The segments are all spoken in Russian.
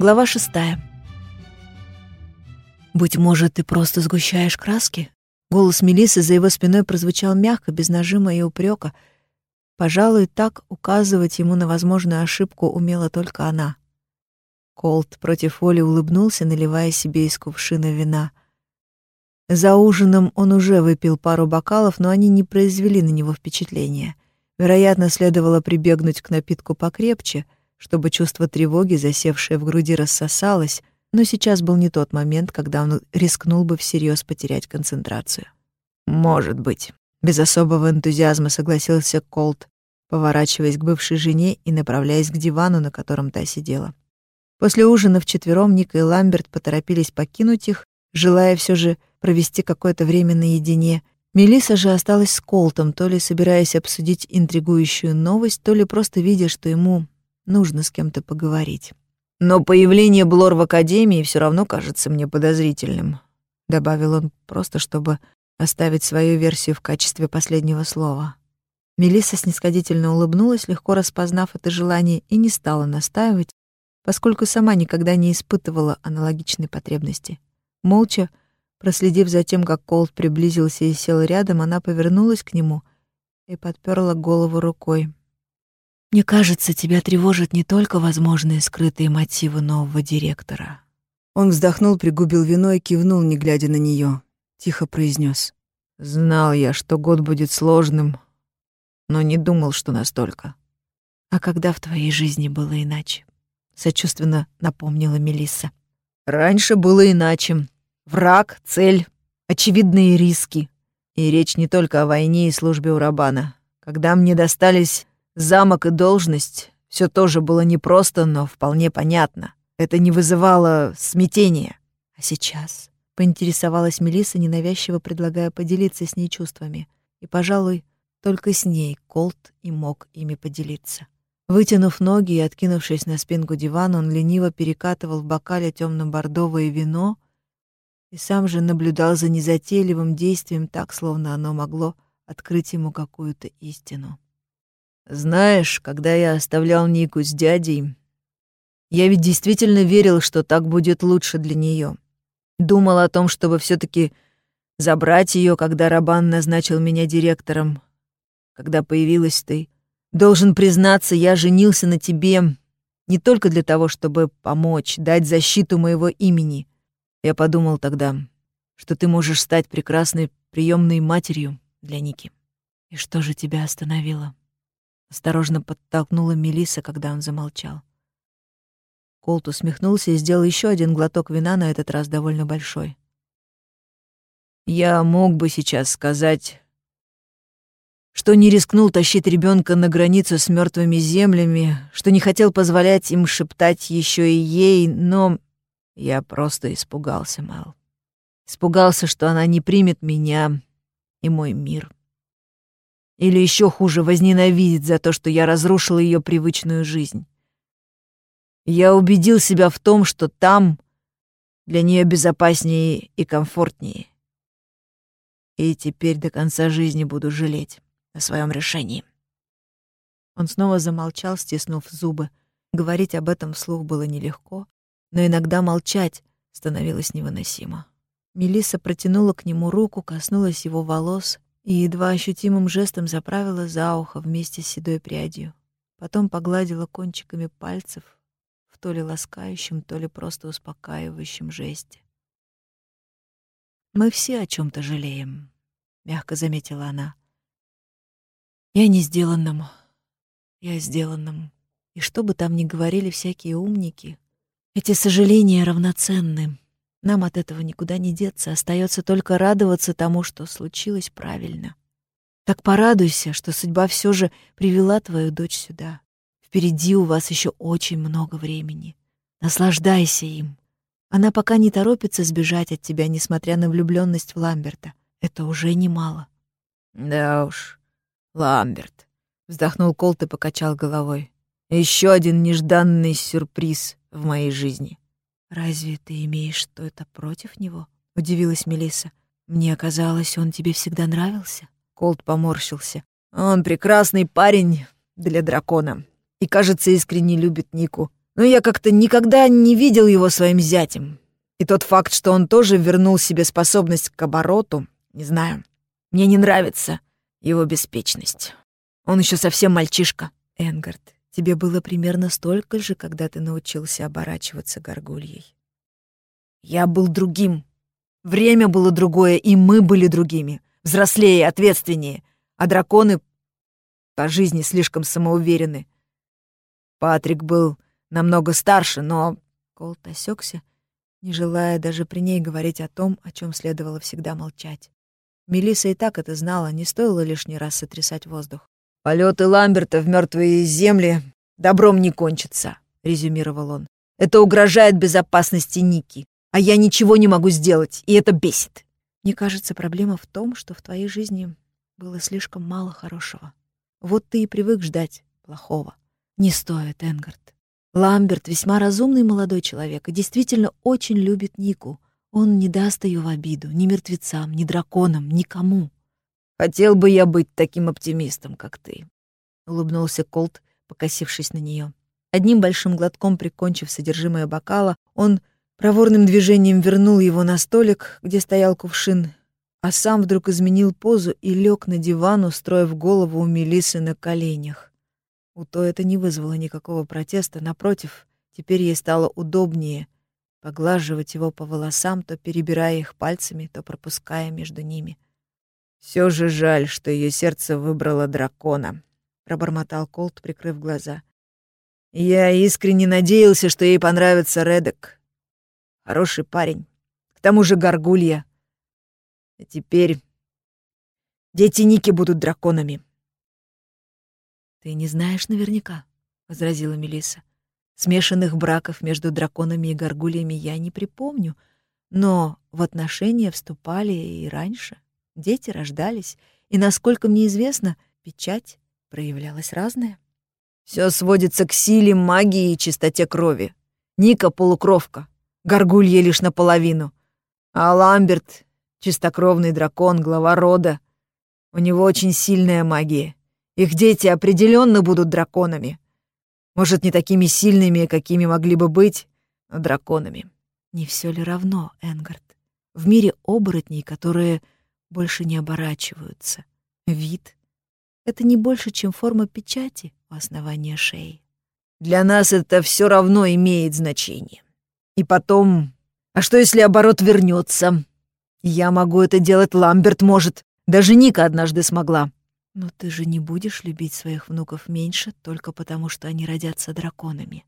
Глава шестая. «Быть может, ты просто сгущаешь краски?» Голос Мелисы за его спиной прозвучал мягко, без нажима и упрека. Пожалуй, так указывать ему на возможную ошибку умела только она. Колт против воли улыбнулся, наливая себе из кувшина вина. За ужином он уже выпил пару бокалов, но они не произвели на него впечатления. Вероятно, следовало прибегнуть к напитку покрепче — чтобы чувство тревоги, засевшее в груди, рассосалось, но сейчас был не тот момент, когда он рискнул бы всерьез потерять концентрацию. «Может быть», — без особого энтузиазма согласился Колт, поворачиваясь к бывшей жене и направляясь к дивану, на котором та сидела. После ужина вчетвером Ника и Ламберт поторопились покинуть их, желая все же провести какое-то время наедине. Мелисса же осталась с Колтом, то ли собираясь обсудить интригующую новость, то ли просто видя, что ему Нужно с кем-то поговорить. Но появление Блор в академии все равно кажется мне подозрительным, добавил он просто, чтобы оставить свою версию в качестве последнего слова. Мелисса снисходительно улыбнулась, легко распознав это желание, и не стала настаивать, поскольку сама никогда не испытывала аналогичной потребности. Молча, проследив за тем, как Колт приблизился и сел рядом, она повернулась к нему и подперла голову рукой. Мне кажется, тебя тревожат не только возможные скрытые мотивы нового директора. Он вздохнул, пригубил вино и кивнул, не глядя на нее. Тихо произнес: "Знал я, что год будет сложным, но не думал, что настолько". А когда в твоей жизни было иначе? сочувственно напомнила Мелисса. Раньше было иначе. Враг, цель, очевидные риски. И речь не только о войне и службе у Рабана. Когда мне достались Замок и должность — все тоже было непросто, но вполне понятно. Это не вызывало смятения. А сейчас поинтересовалась Мелиса, ненавязчиво предлагая поделиться с ней чувствами. И, пожалуй, только с ней Колт и мог ими поделиться. Вытянув ноги и откинувшись на спинку дивана, он лениво перекатывал в бокале темно-бордовое вино и сам же наблюдал за незатейливым действием так, словно оно могло открыть ему какую-то истину. Знаешь, когда я оставлял Нику с дядей, я ведь действительно верил, что так будет лучше для нее. Думал о том, чтобы все таки забрать ее, когда Рабан назначил меня директором, когда появилась ты. Должен признаться, я женился на тебе не только для того, чтобы помочь, дать защиту моего имени. Я подумал тогда, что ты можешь стать прекрасной приемной матерью для Ники. И что же тебя остановило? Осторожно подтолкнула Мелиса, когда он замолчал. Колт усмехнулся и сделал еще один глоток вина, на этот раз довольно большой. Я мог бы сейчас сказать, что не рискнул тащить ребенка на границу с мертвыми землями, что не хотел позволять им шептать еще и ей, но я просто испугался, Мэл. Испугался, что она не примет меня и мой мир. Или еще хуже, возненавидит за то, что я разрушил ее привычную жизнь. Я убедил себя в том, что там для нее безопаснее и комфортнее. И теперь до конца жизни буду жалеть о своем решении. Он снова замолчал, стиснув зубы. Говорить об этом вслух было нелегко, но иногда молчать становилось невыносимо. Мелисса протянула к нему руку, коснулась его волос и едва ощутимым жестом заправила за ухо вместе с седой прядью. Потом погладила кончиками пальцев в то ли ласкающем, то ли просто успокаивающем жесте. «Мы все о чем то жалеем», — мягко заметила она. «Я не сделанным, я сделанным. И что бы там ни говорили всякие умники, эти сожаления равноценны. Нам от этого никуда не деться, остается только радоваться тому, что случилось правильно. Так порадуйся, что судьба все же привела твою дочь сюда. Впереди у вас еще очень много времени. Наслаждайся им. Она пока не торопится сбежать от тебя, несмотря на влюбленность в Ламберта. Это уже немало. Да уж, Ламберт, вздохнул Колт и покачал головой. Еще один нежданный сюрприз в моей жизни. «Разве ты имеешь что-то против него?» — удивилась Мелисса. «Мне казалось, он тебе всегда нравился». Колт поморщился. «Он прекрасный парень для дракона и, кажется, искренне любит Нику. но я как-то никогда не видел его своим зятем. И тот факт, что он тоже вернул себе способность к обороту, не знаю, мне не нравится его беспечность. Он еще совсем мальчишка. Энгард, тебе было примерно столько же, когда ты научился оборачиваться горгульей. Я был другим. Время было другое, и мы были другими. Взрослее, ответственнее. А драконы по жизни слишком самоуверены. Патрик был намного старше, но...» Колт осекся, не желая даже при ней говорить о том, о чем следовало всегда молчать. Мелисса и так это знала, не стоило лишний раз сотрясать воздух. Полеты Ламберта в мертвые земли добром не кончатся», — резюмировал он. «Это угрожает безопасности Ники, а я ничего не могу сделать, и это бесит». Мне кажется, проблема в том, что в твоей жизни было слишком мало хорошего. Вот ты и привык ждать плохого. Не стоит, Энгард. Ламберт весьма разумный молодой человек и действительно очень любит Нику. Он не даст ее в обиду ни мертвецам, ни драконам, никому. «Хотел бы я быть таким оптимистом, как ты», — улыбнулся Колт, покосившись на нее. Одним большим глотком прикончив содержимое бокала, он проворным движением вернул его на столик, где стоял кувшин, а сам вдруг изменил позу и лег на диван, устроив голову у Мелисы на коленях. У той это не вызвало никакого протеста, напротив, теперь ей стало удобнее поглаживать его по волосам, то перебирая их пальцами, то пропуская между ними. Все же жаль, что ее сердце выбрало дракона, пробормотал Колт, прикрыв глаза. Я искренне надеялся, что ей понравится Редек. Хороший парень. К тому же горгулья. А теперь дети Ники будут драконами. «Ты не знаешь наверняка», — возразила Мелисса. «Смешанных браков между драконами и горгульями я не припомню, но в отношения вступали и раньше. Дети рождались, и, насколько мне известно, печать проявлялась разная». Все сводится к силе, магии и чистоте крови. Ника — полукровка, горгулья лишь наполовину. А Ламберт — чистокровный дракон, глава рода. У него очень сильная магия. Их дети определенно будут драконами. Может, не такими сильными, какими могли бы быть, но драконами. Не все ли равно, Энгард? В мире оборотней, которые больше не оборачиваются. Вид — это не больше, чем форма печати у основания шеи. Для нас это все равно имеет значение. И потом, а что если оборот вернется? Я могу это делать, Ламберт может. Даже Ника однажды смогла. Но ты же не будешь любить своих внуков меньше только потому, что они родятся драконами.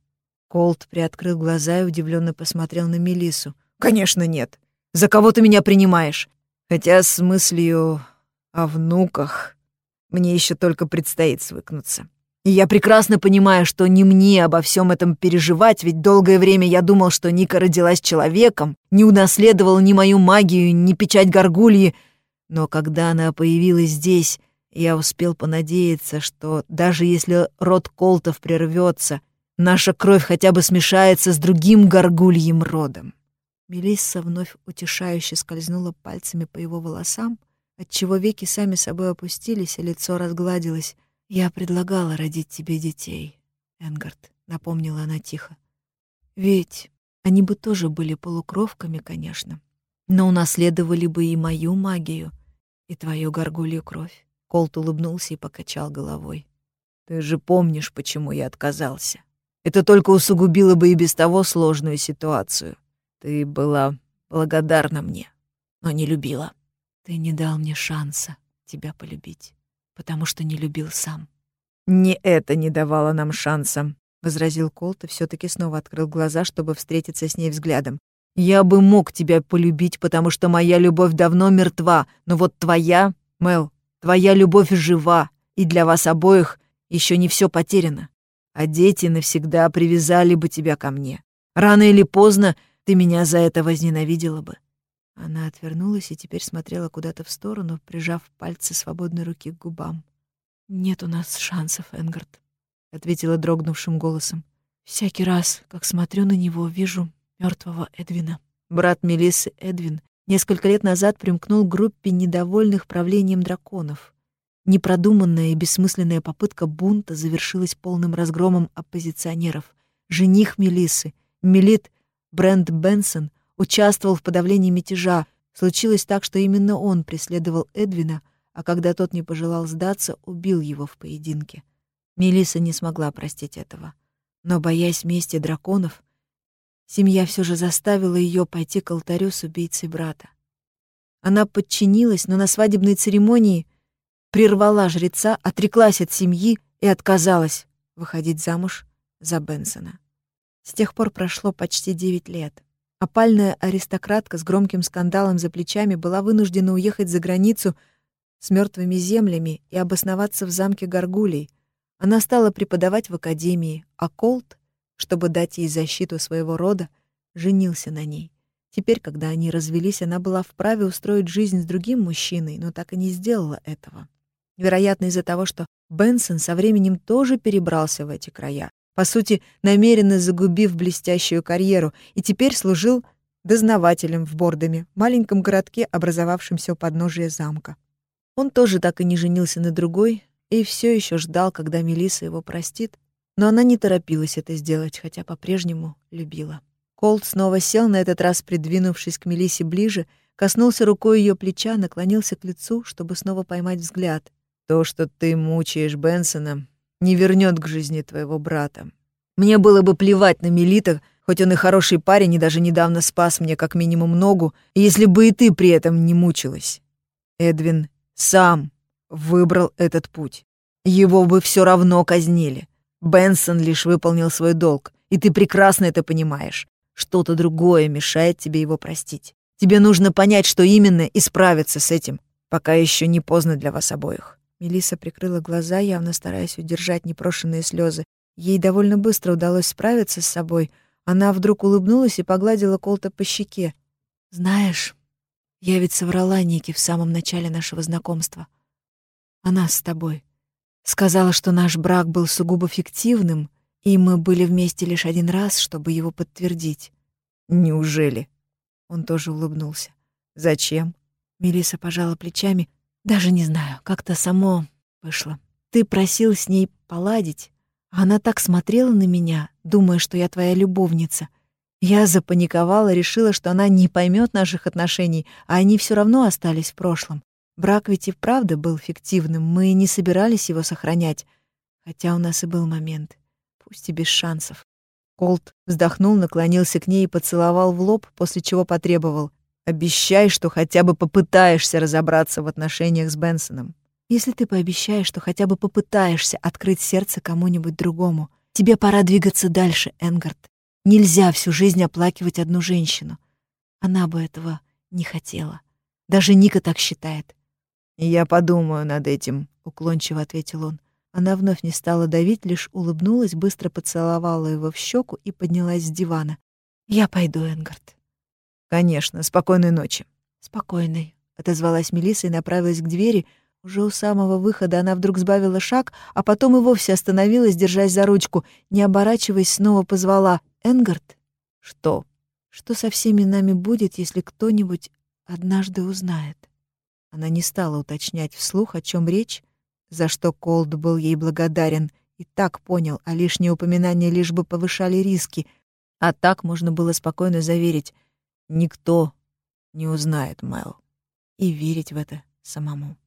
Колт приоткрыл глаза и удивленно посмотрел на Мелису. Конечно, нет. За кого ты меня принимаешь? Хотя с мыслью о внуках мне еще только предстоит свыкнуться. И я прекрасно понимаю, что не мне обо всем этом переживать, ведь долгое время я думал, что Ника родилась человеком, не унаследовала ни мою магию, ни печать горгульи. Но когда она появилась здесь, я успел понадеяться, что даже если род Колтов прервется, наша кровь хотя бы смешается с другим горгульем родом. Мелисса вновь утешающе скользнула пальцами по его волосам, отчего веки сами собой опустились, а лицо разгладилось. «Я предлагала родить тебе детей, Энгард», — напомнила она тихо. «Ведь они бы тоже были полукровками, конечно, но унаследовали бы и мою магию, и твою горгулью кровь. Колт улыбнулся и покачал головой. «Ты же помнишь, почему я отказался. Это только усугубило бы и без того сложную ситуацию. Ты была благодарна мне, но не любила». «Ты не дал мне шанса тебя полюбить, потому что не любил сам». «Не это не давало нам шанса», — возразил Колт и все таки снова открыл глаза, чтобы встретиться с ней взглядом. «Я бы мог тебя полюбить, потому что моя любовь давно мертва, но вот твоя, Мел, Твоя любовь жива, и для вас обоих еще не все потеряно. А дети навсегда привязали бы тебя ко мне. Рано или поздно ты меня за это возненавидела бы». Она отвернулась и теперь смотрела куда-то в сторону, прижав пальцы свободной руки к губам. «Нет у нас шансов, Энгард», — ответила дрогнувшим голосом. «Всякий раз, как смотрю на него, вижу мертвого Эдвина». Брат Мелиссы Эдвин Несколько лет назад примкнул к группе недовольных правлением драконов. Непродуманная и бессмысленная попытка бунта завершилась полным разгромом оппозиционеров. жених Мелисы, Мелит Брент Бенсон, участвовал в подавлении мятежа. Случилось так, что именно он преследовал Эдвина, а когда тот не пожелал сдаться, убил его в поединке. Мелиса не смогла простить этого. Но, боясь мести драконов, семья все же заставила ее пойти к алтарю с убийцей брата. Она подчинилась, но на свадебной церемонии прервала жреца, отреклась от семьи и отказалась выходить замуж за Бенсона. С тех пор прошло почти девять лет. Опальная аристократка с громким скандалом за плечами была вынуждена уехать за границу с мертвыми землями и обосноваться в замке Гаргулей. Она стала преподавать в академии, а Колт, чтобы дать ей защиту своего рода, женился на ней. Теперь, когда они развелись, она была вправе устроить жизнь с другим мужчиной, но так и не сделала этого. Вероятно, из-за того, что Бенсон со временем тоже перебрался в эти края, по сути, намеренно загубив блестящую карьеру, и теперь служил дознавателем в Бордоме, маленьком городке, образовавшемся у подножия замка. Он тоже так и не женился на другой и все еще ждал, когда Мелиса его простит, но она не торопилась это сделать, хотя по-прежнему любила. Колт снова сел, на этот раз придвинувшись к Мелисе ближе, коснулся рукой ее плеча, наклонился к лицу, чтобы снова поймать взгляд. То, что ты мучаешь Бенсона, не вернет к жизни твоего брата. Мне было бы плевать на Мелита, хоть он и хороший парень и даже недавно спас мне как минимум ногу, если бы и ты при этом не мучилась. Эдвин сам выбрал этот путь. Его бы все равно казнили. Бенсон лишь выполнил свой долг, и ты прекрасно это понимаешь. Что-то другое мешает тебе его простить. Тебе нужно понять, что именно, и справиться с этим, пока еще не поздно для вас обоих. Мелиса прикрыла глаза, явно стараясь удержать непрошенные слезы. Ей довольно быстро удалось справиться с собой. Она вдруг улыбнулась и погладила Колта по щеке. «Знаешь, я ведь соврала Ники в самом начале нашего знакомства. Она с тобой. Сказала, что наш брак был сугубо фиктивным, и мы были вместе лишь один раз, чтобы его подтвердить». «Неужели?» Он тоже улыбнулся. «Зачем?» Мелиса пожала плечами. Даже не знаю, как-то само вышло. Ты просил с ней поладить, а она так смотрела на меня, думая, что я твоя любовница. Я запаниковала, решила, что она не поймет наших отношений, а они все равно остались в прошлом. Брак ведь и правда был фиктивным, мы не собирались его сохранять. Хотя у нас и был момент, пусть и без шансов. Колт вздохнул, наклонился к ней и поцеловал в лоб, после чего потребовал. Обещай, что хотя бы попытаешься разобраться в отношениях с Бенсоном. Если ты пообещаешь, что хотя бы попытаешься открыть сердце кому-нибудь другому, тебе пора двигаться дальше, Энгард. Нельзя всю жизнь оплакивать одну женщину. Она бы этого не хотела. Даже Ника так считает. «Я подумаю над этим», — уклончиво ответил он. Она вновь не стала давить, лишь улыбнулась, быстро поцеловала его в щеку и поднялась с дивана. «Я пойду, Энгард». «Конечно. Спокойной ночи». «Спокойной», — отозвалась Мелисса и направилась к двери. Уже у самого выхода она вдруг сбавила шаг, а потом и вовсе остановилась, держась за ручку. Не оборачиваясь, снова позвала. «Энгард?» «Что?» «Что со всеми нами будет, если кто-нибудь однажды узнает?» Она не стала уточнять вслух, о чем речь, за что Колд был ей благодарен, и так понял, а лишние упоминания лишь бы повышали риски. А так можно было спокойно заверить — Никто не узнает Мэл. И верить в это самому.